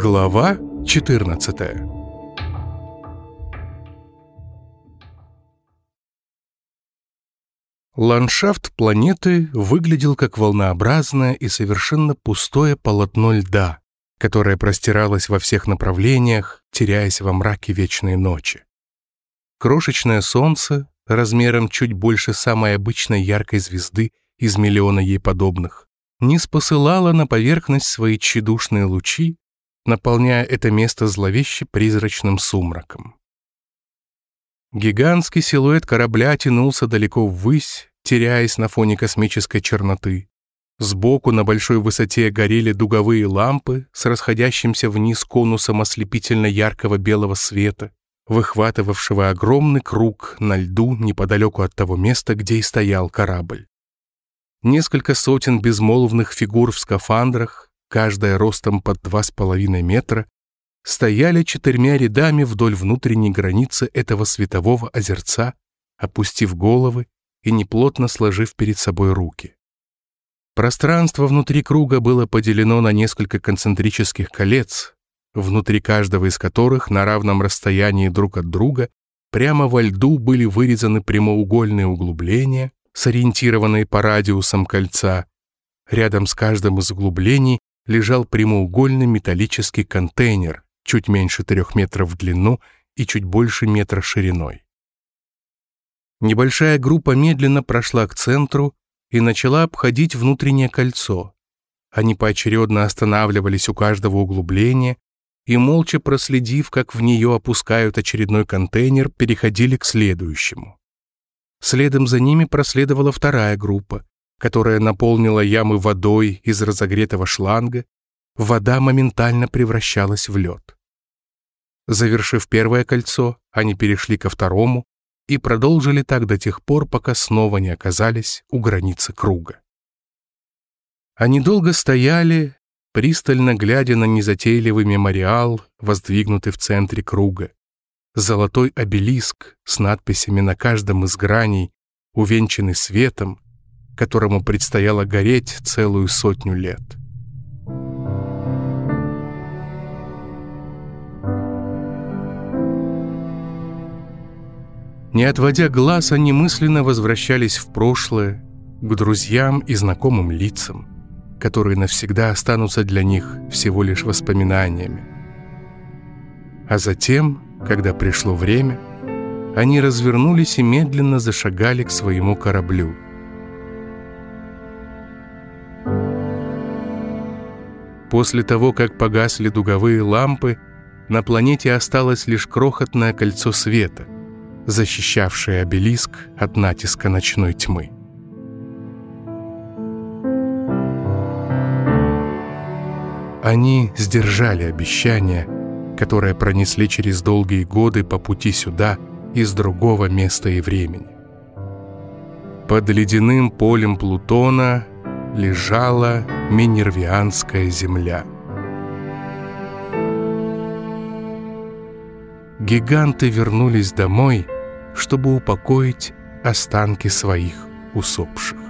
Глава 14 Ландшафт планеты выглядел как волнообразное и совершенно пустое полотно льда, которое простиралось во всех направлениях, теряясь во мраке вечной ночи. Крошечное солнце, размером чуть больше самой обычной яркой звезды из миллиона ей подобных, не спосылало на поверхность свои тщедушные лучи, наполняя это место зловеще призрачным сумраком. Гигантский силуэт корабля тянулся далеко ввысь, теряясь на фоне космической черноты. Сбоку на большой высоте горели дуговые лампы с расходящимся вниз конусом ослепительно яркого белого света, выхватывавшего огромный круг на льду неподалеку от того места, где и стоял корабль. Несколько сотен безмолвных фигур в скафандрах, каждая ростом под два с половиной метра, стояли четырьмя рядами вдоль внутренней границы этого светового озерца, опустив головы и неплотно сложив перед собой руки. Пространство внутри круга было поделено на несколько концентрических колец, внутри каждого из которых на равном расстоянии друг от друга прямо во льду были вырезаны прямоугольные углубления, сориентированные по радиусам кольца. Рядом с каждым из углублений лежал прямоугольный металлический контейнер, чуть меньше трех метров в длину и чуть больше метра шириной. Небольшая группа медленно прошла к центру и начала обходить внутреннее кольцо. Они поочередно останавливались у каждого углубления и, молча проследив, как в нее опускают очередной контейнер, переходили к следующему. Следом за ними проследовала вторая группа, которая наполнила ямы водой из разогретого шланга. Вода моментально превращалась в лед. Завершив первое кольцо, они перешли ко второму и продолжили так до тех пор, пока снова не оказались у границы круга. Они долго стояли, пристально глядя на незатейливый мемориал, воздвигнутый в центре круга золотой обелиск с надписями на каждом из граней, увенчанный светом, которому предстояло гореть целую сотню лет. Не отводя глаз, они мысленно возвращались в прошлое, к друзьям и знакомым лицам, которые навсегда останутся для них всего лишь воспоминаниями. А затем когда пришло время, они развернулись и медленно зашагали к своему кораблю. После того, как погасли дуговые лампы, на планете осталось лишь крохотное кольцо света, защищавшее обелиск от натиска ночной тьмы. Они сдержали обещание – которое пронесли через долгие годы по пути сюда из другого места и времени. Под ледяным полем Плутона лежала Минервианская земля. Гиганты вернулись домой, чтобы упокоить останки своих усопших.